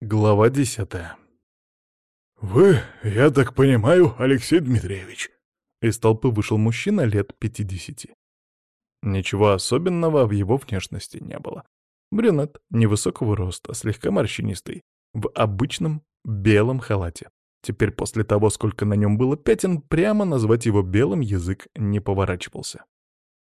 Глава десятая. «Вы, я так понимаю, Алексей Дмитриевич?» Из толпы вышел мужчина лет пятидесяти. Ничего особенного в его внешности не было. Брюнет, невысокого роста, слегка морщинистый, в обычном белом халате. Теперь после того, сколько на нем было пятен, прямо назвать его белым язык не поворачивался.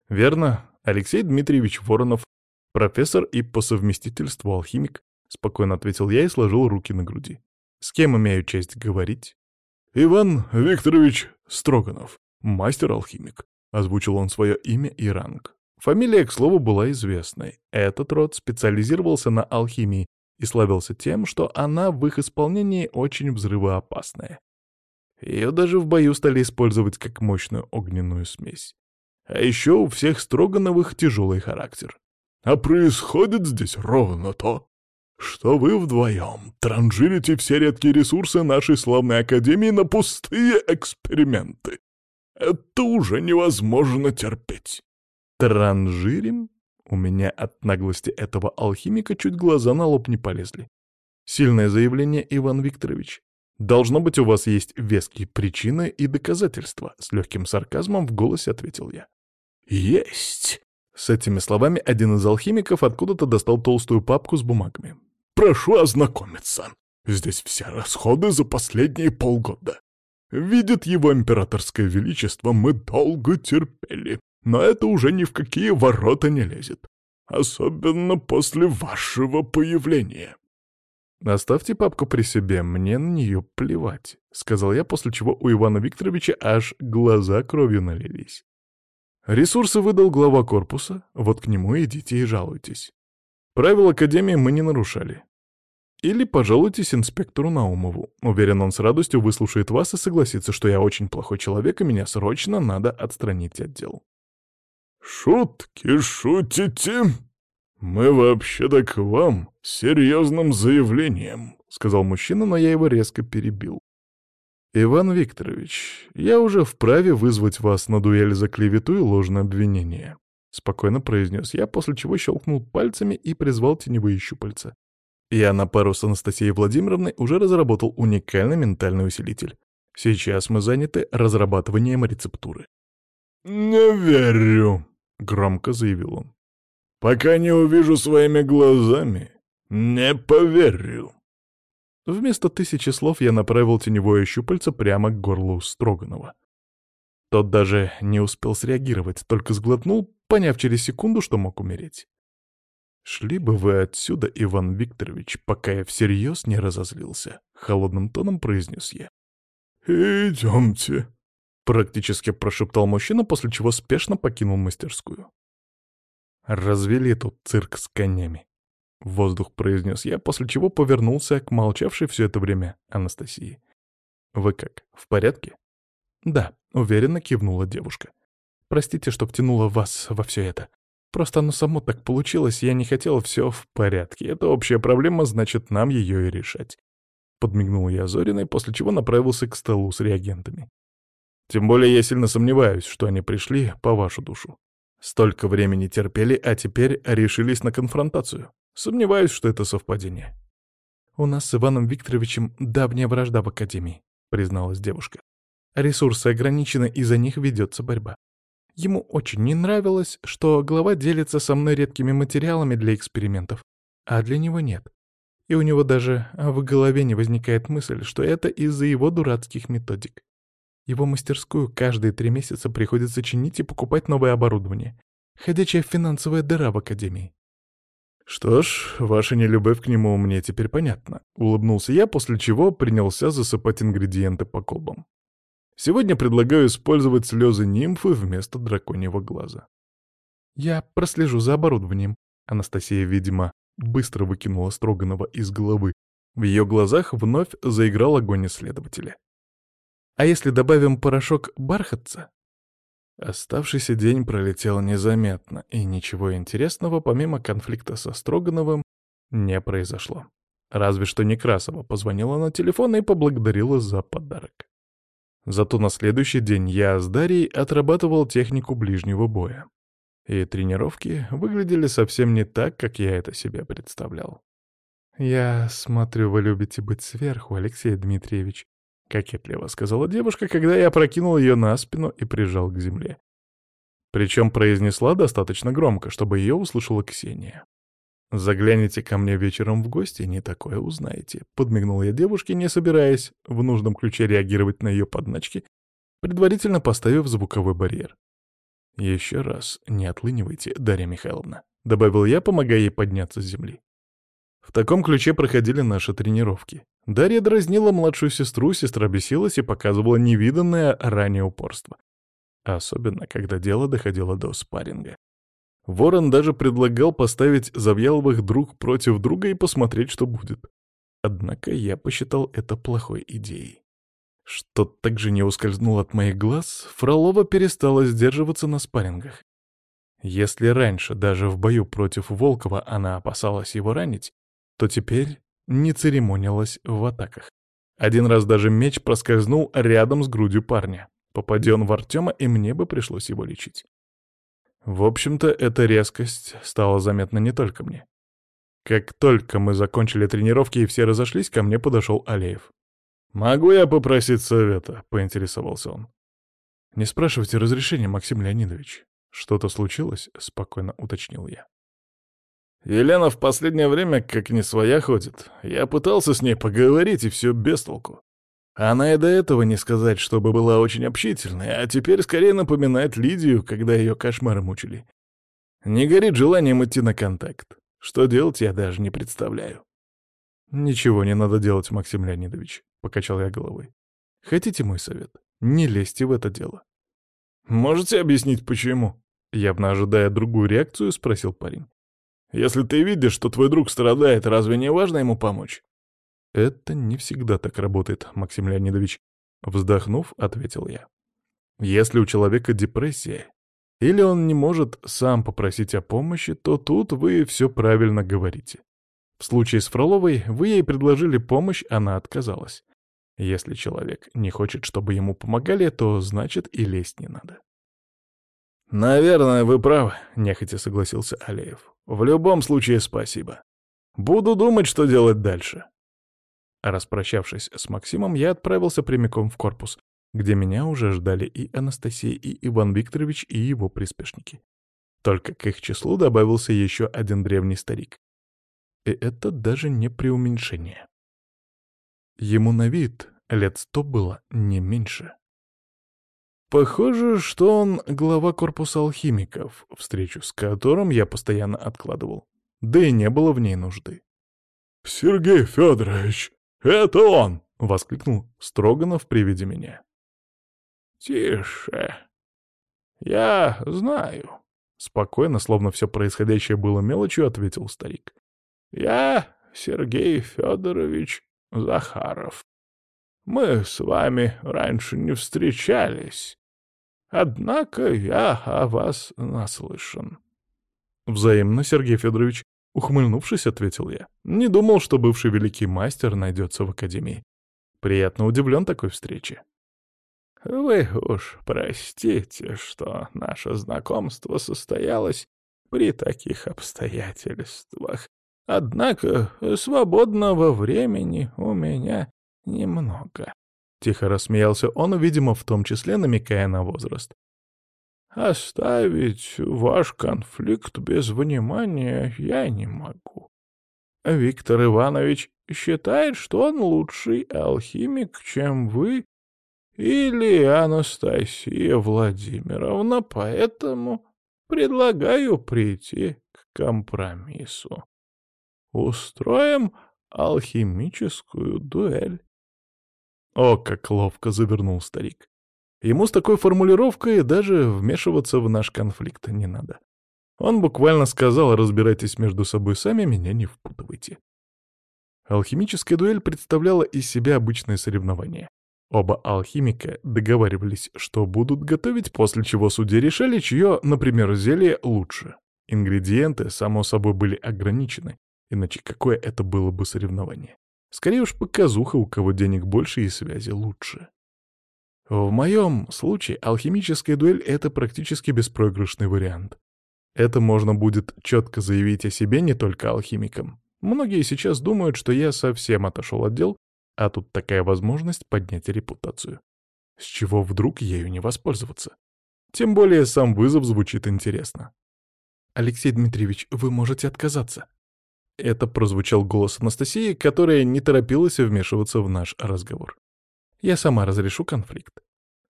Верно, Алексей Дмитриевич Воронов, профессор и по совместительству алхимик, спокойно ответил я и сложил руки на груди. С кем имею честь говорить? Иван Викторович Строганов, мастер-алхимик. Озвучил он свое имя и ранг. Фамилия, к слову, была известной. Этот род специализировался на алхимии и славился тем, что она в их исполнении очень взрывоопасная. Ее даже в бою стали использовать как мощную огненную смесь. А еще у всех Строгановых тяжелый характер. А происходит здесь ровно то, что вы вдвоем транжирите все редкие ресурсы нашей славной академии на пустые эксперименты. Это уже невозможно терпеть. Транжирим? У меня от наглости этого алхимика чуть глаза на лоб не полезли. Сильное заявление, Иван Викторович. Должно быть, у вас есть веские причины и доказательства, с легким сарказмом в голосе ответил я. Есть. С этими словами один из алхимиков откуда-то достал толстую папку с бумагами. Прошу ознакомиться. Здесь все расходы за последние полгода. Видит его императорское величество, мы долго терпели, но это уже ни в какие ворота не лезет. Особенно после вашего появления. «Оставьте папку при себе, мне на нее плевать», — сказал я, после чего у Ивана Викторовича аж глаза кровью налились. Ресурсы выдал глава корпуса, вот к нему идите и жалуйтесь. Правил Академии мы не нарушали. Или пожалуйтесь инспектору Наумову. Уверен, он с радостью выслушает вас и согласится, что я очень плохой человек, и меня срочно надо отстранить от дел. «Шутки шутите? Мы вообще-то к вам с серьезным заявлением», — сказал мужчина, но я его резко перебил. «Иван Викторович, я уже вправе вызвать вас на дуэль за клевету и ложное обвинение. — спокойно произнес я, после чего щелкнул пальцами и призвал теневые щупальца. Я на пару с Анастасией Владимировной уже разработал уникальный ментальный усилитель. Сейчас мы заняты разрабатыванием рецептуры. «Не верю», — громко заявил он. «Пока не увижу своими глазами, не поверю». Вместо тысячи слов я направил теневое щупальце прямо к горлу Строганова. Тот даже не успел среагировать, только сглотнул, поняв через секунду, что мог умереть. «Шли бы вы отсюда, Иван Викторович, пока я всерьез не разозлился», — холодным тоном произнес я. «Идемте», — практически прошептал мужчина, после чего спешно покинул мастерскую. «Развели тут цирк с конями», — воздух произнес я, после чего повернулся к молчавшей все это время Анастасии. «Вы как, в порядке?» «Да», — уверенно кивнула девушка. Простите, что втянула вас во все это. Просто оно само так получилось, я не хотела все в порядке. Это общая проблема, значит, нам ее и решать. Подмигнул я Зориной, после чего направился к столу с реагентами. Тем более я сильно сомневаюсь, что они пришли по вашу душу. Столько времени терпели, а теперь решились на конфронтацию. Сомневаюсь, что это совпадение. «У нас с Иваном Викторовичем давняя вражда в Академии», — призналась девушка. «Ресурсы ограничены, и за них ведется борьба. Ему очень не нравилось, что глава делится со мной редкими материалами для экспериментов, а для него нет. И у него даже в голове не возникает мысль, что это из-за его дурацких методик. Его мастерскую каждые три месяца приходится чинить и покупать новое оборудование. Ходячая финансовая дыра в Академии. «Что ж, ваша нелюбовь к нему мне теперь понятна», — улыбнулся я, после чего принялся засыпать ингредиенты по колбам. Сегодня предлагаю использовать слезы нимфы вместо драконьего глаза. Я прослежу за оборудованием. Анастасия, видимо, быстро выкинула Строганова из головы. В ее глазах вновь заиграл огонь исследователя. А если добавим порошок бархатца? Оставшийся день пролетел незаметно, и ничего интересного, помимо конфликта со Строгановым, не произошло. Разве что Некрасова позвонила на телефон и поблагодарила за подарок. Зато на следующий день я с Дарьей отрабатывал технику ближнего боя. И тренировки выглядели совсем не так, как я это себе представлял. «Я смотрю, вы любите быть сверху, Алексей Дмитриевич», — кокетливо сказала девушка, когда я опрокинул ее на спину и прижал к земле. Причем произнесла достаточно громко, чтобы ее услышала Ксения. «Загляните ко мне вечером в гости, не такое узнаете», — подмигнул я девушке, не собираясь в нужном ключе реагировать на ее подначки, предварительно поставив звуковой барьер. «Еще раз не отлынивайте, Дарья Михайловна», — добавил я, помогая ей подняться с земли. В таком ключе проходили наши тренировки. Дарья дразнила младшую сестру, сестра бесилась и показывала невиданное ранее упорство. Особенно, когда дело доходило до спарринга. Ворон даже предлагал поставить Завьяловых друг против друга и посмотреть, что будет. Однако я посчитал это плохой идеей. Что также не ускользнуло от моих глаз, Фролова перестала сдерживаться на спаррингах. Если раньше даже в бою против Волкова она опасалась его ранить, то теперь не церемонилась в атаках. Один раз даже меч проскользнул рядом с грудью парня. Попади он в Артема, и мне бы пришлось его лечить. В общем-то, эта резкость стала заметна не только мне. Как только мы закончили тренировки и все разошлись, ко мне подошел Алеев. «Могу я попросить совета?» — поинтересовался он. «Не спрашивайте разрешения, Максим Леонидович. Что-то случилось?» — спокойно уточнил я. Елена в последнее время как не своя ходит. Я пытался с ней поговорить, и все без толку. Она и до этого не сказать, чтобы была очень общительной, а теперь скорее напоминает Лидию, когда ее кошмары мучили. Не горит желанием идти на контакт. Что делать, я даже не представляю. «Ничего не надо делать, Максим Леонидович», — покачал я головой. «Хотите мой совет? Не лезьте в это дело». «Можете объяснить, почему?» Явно ожидая другую реакцию, спросил парень. Если ты видишь, что твой друг страдает, разве не важно ему помочь?» «Это не всегда так работает, Максим Леонидович», — вздохнув, ответил я. «Если у человека депрессия, или он не может сам попросить о помощи, то тут вы все правильно говорите. В случае с Фроловой вы ей предложили помощь, она отказалась. Если человек не хочет, чтобы ему помогали, то значит и лезть не надо. «Наверное, вы правы», — нехотя согласился Алеев. «В любом случае спасибо. Буду думать, что делать дальше». Распрощавшись с Максимом, я отправился прямиком в корпус, где меня уже ждали и Анастасия, и Иван Викторович, и его приспешники. Только к их числу добавился еще один древний старик. И это даже не преуменьшение. Ему на вид лет сто было, не меньше. Похоже, что он глава корпуса алхимиков, встречу с которым я постоянно откладывал. Да и не было в ней нужды. «Сергей Федорович, это он!» — воскликнул Строганов при виде меня. «Тише. Я знаю», — спокойно, словно все происходящее было мелочью, ответил старик. «Я Сергей Федорович Захаров. Мы с вами раньше не встречались. Однако я о вас наслышан. Взаимно, Сергей Федорович, ухмыльнувшись, ответил я. Не думал, что бывший великий мастер найдется в академии. Приятно удивлен такой встрече. Вы уж простите, что наше знакомство состоялось при таких обстоятельствах. Однако свободного времени у меня немного. Тихо рассмеялся он, видимо, в том числе намекая на возраст. «Оставить ваш конфликт без внимания я не могу. Виктор Иванович считает, что он лучший алхимик, чем вы или Анастасия Владимировна, поэтому предлагаю прийти к компромиссу. Устроим алхимическую дуэль. О, как ловко завернул старик. Ему с такой формулировкой даже вмешиваться в наш конфликт не надо. Он буквально сказал, разбирайтесь между собой сами, меня не впутывайте. Алхимическая дуэль представляла из себя обычное соревнование. Оба алхимика договаривались, что будут готовить, после чего судьи решали, чье, например, зелье лучше. Ингредиенты, само собой, были ограничены, иначе какое это было бы соревнование? Скорее уж показуха, у кого денег больше и связи лучше. В моем случае алхимическая дуэль — это практически беспроигрышный вариант. Это можно будет четко заявить о себе не только алхимикам, Многие сейчас думают, что я совсем отошел от дел, а тут такая возможность поднять репутацию. С чего вдруг ею не воспользоваться? Тем более сам вызов звучит интересно. «Алексей Дмитриевич, вы можете отказаться». Это прозвучал голос Анастасии, которая не торопилась вмешиваться в наш разговор. «Я сама разрешу конфликт».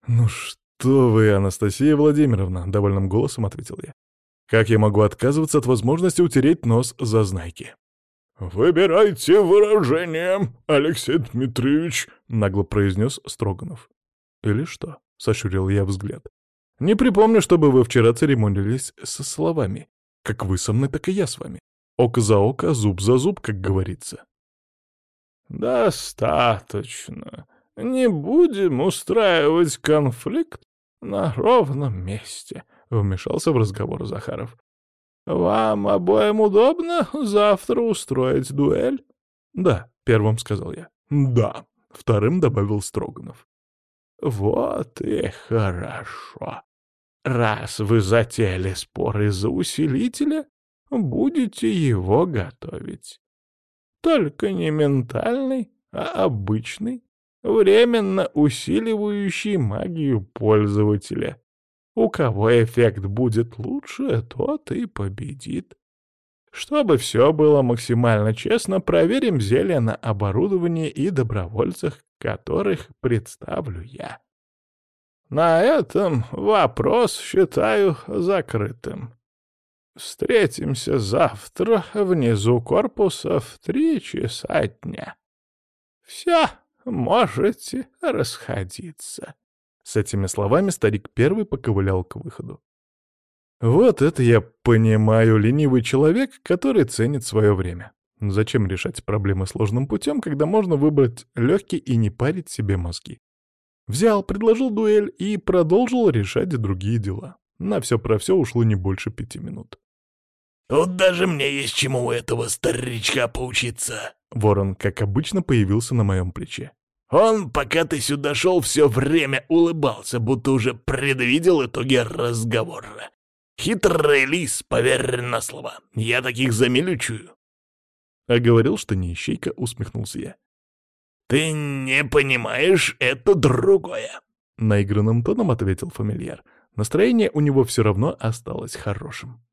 «Ну что вы, Анастасия Владимировна», — довольным голосом ответил я. «Как я могу отказываться от возможности утереть нос за знайки?» «Выбирайте выражение, Алексей Дмитриевич», — нагло произнес Строганов. «Или что?» — сощурил я взгляд. «Не припомню, чтобы вы вчера церемонились со словами. Как вы со мной, так и я с вами. Око за око, зуб за зуб, как говорится». «Достаточно. Не будем устраивать конфликт на ровном месте», — вмешался в разговор Захаров. «Вам обоим удобно завтра устроить дуэль?» «Да», — первым сказал я. «Да», — вторым добавил Строганов. «Вот и хорошо. Раз вы затеяли спор из-за усилителя, будете его готовить. Только не ментальный, а обычный, временно усиливающий магию пользователя. У кого эффект будет лучше, тот и победит. Чтобы все было максимально честно, проверим зелья на оборудовании и добровольцах, которых представлю я. На этом вопрос считаю закрытым. Встретимся завтра внизу корпуса в три часа дня. Все, можете расходиться. С этими словами старик первый поковылял к выходу. Вот это я понимаю ленивый человек, который ценит свое время. Зачем решать проблемы сложным путем, когда можно выбрать легкий и не парить себе мозги? Взял, предложил дуэль и продолжил решать другие дела. На все про все ушло не больше пяти минут. «Тут даже мне есть чему у этого старичка поучиться!» Ворон, как обычно, появился на моем плече. «Он, пока ты сюда шел, все время улыбался, будто уже предвидел итоги разговора. Хитрый лис, поверь на слово, я таких замелючую». А говорил, что не ищейка, усмехнулся я. «Ты не понимаешь, это другое!» Наигранным тоном ответил фамильяр. Настроение у него все равно осталось хорошим.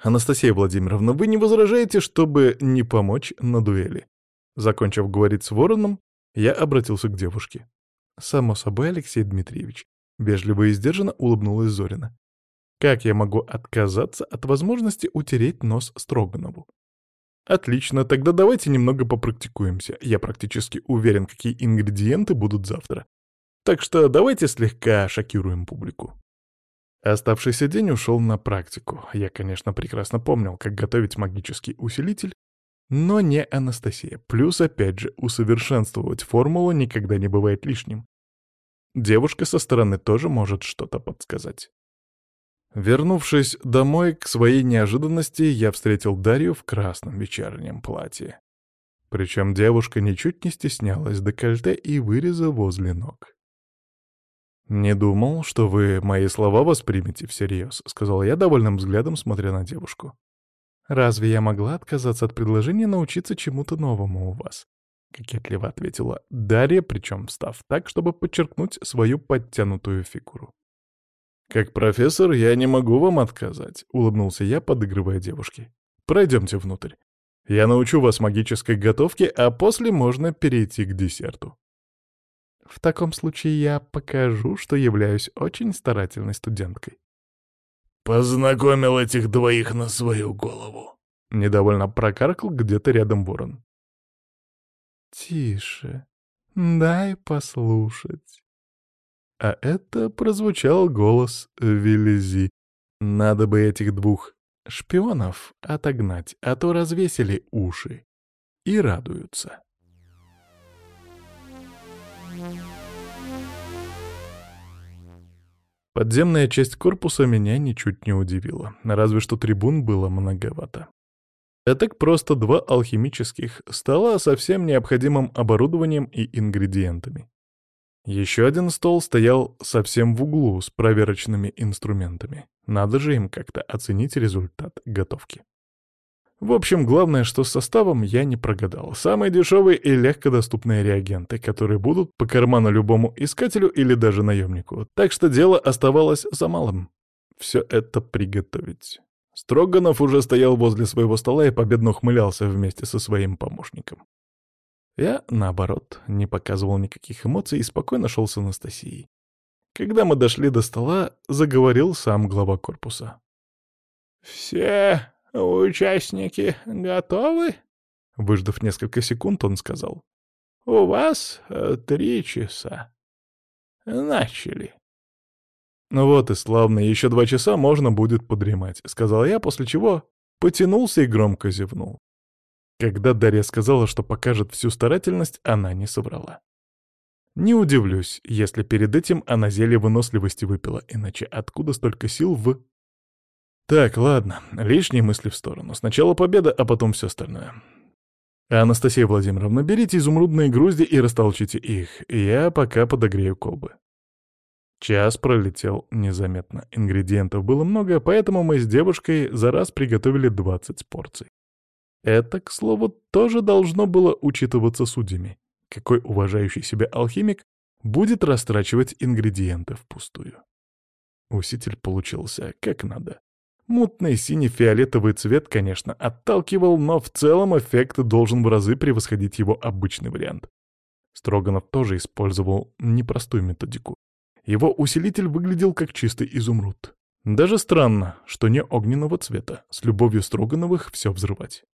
«Анастасия Владимировна, вы не возражаете, чтобы не помочь на дуэли?» Закончив говорить с вороном, я обратился к девушке. «Само собой, Алексей Дмитриевич», — вежливо и сдержанно улыбнулась Зорина. «Как я могу отказаться от возможности утереть нос Строганову? Отлично, тогда давайте немного попрактикуемся. Я практически уверен, какие ингредиенты будут завтра. Так что давайте слегка шокируем публику. Оставшийся день ушел на практику. Я, конечно, прекрасно помнил, как готовить магический усилитель, но не Анастасия. Плюс, опять же, усовершенствовать формулу никогда не бывает лишним. Девушка со стороны тоже может что-то подсказать. Вернувшись домой, к своей неожиданности я встретил Дарью в красном вечернем платье. Причем девушка ничуть не стеснялась декольте и выреза возле ног. «Не думал, что вы мои слова воспримете всерьез», — сказал я довольным взглядом, смотря на девушку. «Разве я могла отказаться от предложения научиться чему-то новому у вас?» — кокетливо ответила Дарья, причем встав так, чтобы подчеркнуть свою подтянутую фигуру. «Как профессор я не могу вам отказать», — улыбнулся я, подыгрывая девушке. «Пройдемте внутрь. Я научу вас магической готовке, а после можно перейти к десерту». В таком случае я покажу, что являюсь очень старательной студенткой. «Познакомил этих двоих на свою голову», — недовольно прокаркал где-то рядом ворон. «Тише, дай послушать». А это прозвучал голос Велези. Надо бы этих двух шпионов отогнать, а то развесили уши. И радуются. Подземная часть корпуса меня ничуть не удивила, разве что трибун было многовато. Это так просто два алхимических стола со всем необходимым оборудованием и ингредиентами. Еще один стол стоял совсем в углу с проверочными инструментами. Надо же им как-то оценить результат готовки. В общем, главное, что с составом я не прогадал. Самые дешевые и легкодоступные реагенты, которые будут по карману любому искателю или даже наемнику. Так что дело оставалось за малым. Все это приготовить. Строганов уже стоял возле своего стола и победно ухмылялся вместе со своим помощником. Я, наоборот, не показывал никаких эмоций и спокойно шел с Анастасией. Когда мы дошли до стола, заговорил сам глава корпуса. «Все участники готовы?» Выждав несколько секунд, он сказал. «У вас э, три часа. Начали». «Ну вот и славно, еще два часа можно будет подремать», — сказал я, после чего потянулся и громко зевнул. Когда Дарья сказала, что покажет всю старательность, она не соврала. Не удивлюсь, если перед этим она зелье выносливости выпила, иначе откуда столько сил в... Так, ладно, лишние мысли в сторону. Сначала победа, а потом все остальное. Анастасия Владимировна, берите изумрудные грузди и растолчите их. Я пока подогрею колбы. Час пролетел незаметно. Ингредиентов было много, поэтому мы с девушкой за раз приготовили 20 порций. Это, к слову, тоже должно было учитываться судьями. Какой уважающий себя алхимик будет растрачивать ингредиенты впустую? Уситель получился как надо. Мутный синий-фиолетовый цвет, конечно, отталкивал, но в целом эффект должен в разы превосходить его обычный вариант. Строганов тоже использовал непростую методику. Его усилитель выглядел как чистый изумруд. Даже странно, что не огненного цвета, с любовью Строгановых все взрывать.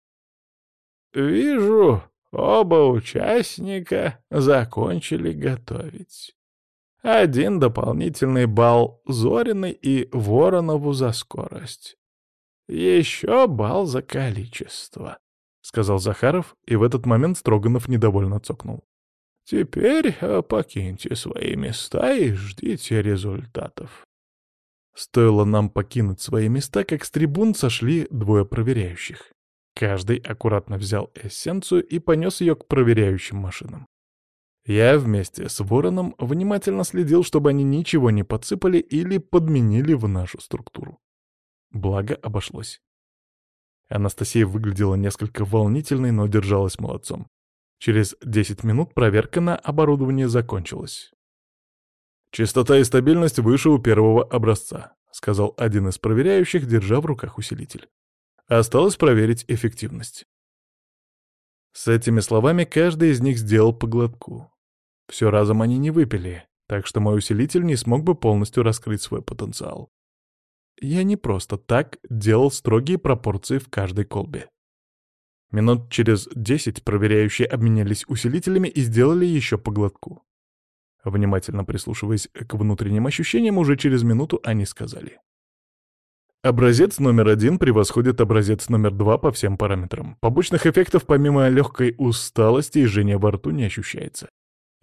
«Вижу, оба участника закончили готовить. Один дополнительный балл Зориной и Воронову за скорость. Еще балл за количество», — сказал Захаров, и в этот момент Строганов недовольно цокнул. «Теперь э, покиньте свои места и ждите результатов». Стоило нам покинуть свои места, как с трибун сошли двое проверяющих. Каждый аккуратно взял эссенцию и понес ее к проверяющим машинам. Я вместе с Вороном внимательно следил, чтобы они ничего не подсыпали или подменили в нашу структуру. Благо обошлось. Анастасия выглядела несколько волнительной, но держалась молодцом. Через 10 минут проверка на оборудование закончилась. «Частота и стабильность выше у первого образца», — сказал один из проверяющих, держа в руках усилитель. Осталось проверить эффективность. С этими словами каждый из них сделал по глотку. Все разом они не выпили, так что мой усилитель не смог бы полностью раскрыть свой потенциал. Я не просто так делал строгие пропорции в каждой колбе. Минут через десять проверяющие обменялись усилителями и сделали еще по глотку. Внимательно прислушиваясь к внутренним ощущениям, уже через минуту они сказали. Образец номер один превосходит образец номер два по всем параметрам. Побочных эффектов помимо легкой усталости и жжения во рту не ощущается.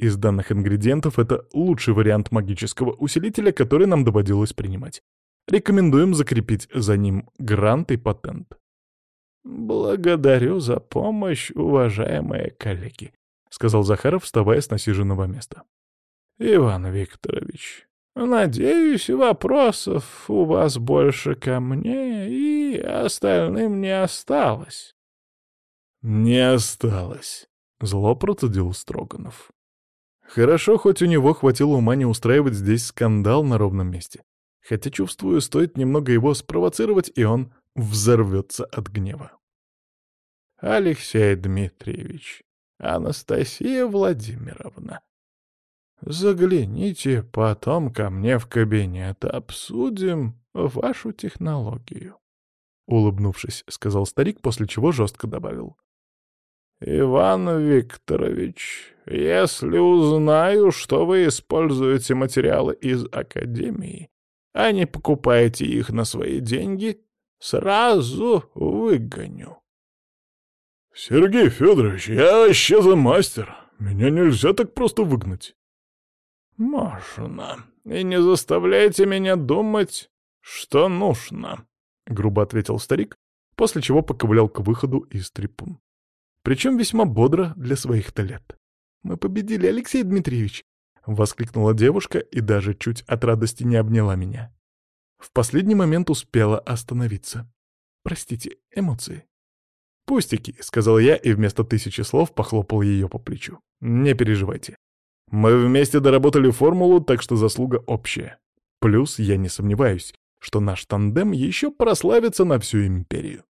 Из данных ингредиентов это лучший вариант магического усилителя, который нам доводилось принимать. Рекомендуем закрепить за ним грант и патент. «Благодарю за помощь, уважаемые коллеги», — сказал Захаров, вставая с насиженного места. «Иван Викторович, Надеюсь, вопросов у вас больше ко мне и остальным не осталось. Не осталось, зло процедил Строганов. Хорошо, хоть у него хватило ума не устраивать здесь скандал на ровном месте. Хотя, чувствую, стоит немного его спровоцировать, и он взорвется от гнева. Алексей Дмитриевич, Анастасия Владимировна, Загляните потом ко мне в кабинет, обсудим вашу технологию. Улыбнувшись, сказал старик, после чего жестко добавил. «Иван Викторович, если узнаю, что вы используете материалы из Академии, а не покупаете их на свои деньги, сразу выгоню». «Сергей Федорович, я за мастер. Меня нельзя так просто выгнать». «Можно. И не заставляйте меня думать, что нужно», — грубо ответил старик, после чего поковылял к выходу из трибун. Причем весьма бодро для своих-то лет. «Мы победили, Алексей Дмитриевич!» — воскликнула девушка и даже чуть от радости не обняла меня. В последний момент успела остановиться. «Простите, эмоции». «Пустяки», — сказал я и вместо тысячи слов похлопал ее по плечу. «Не переживайте. Мы вместе доработали формулу, так что заслуга общая. Плюс я не сомневаюсь, что наш тандем еще прославится на всю империю.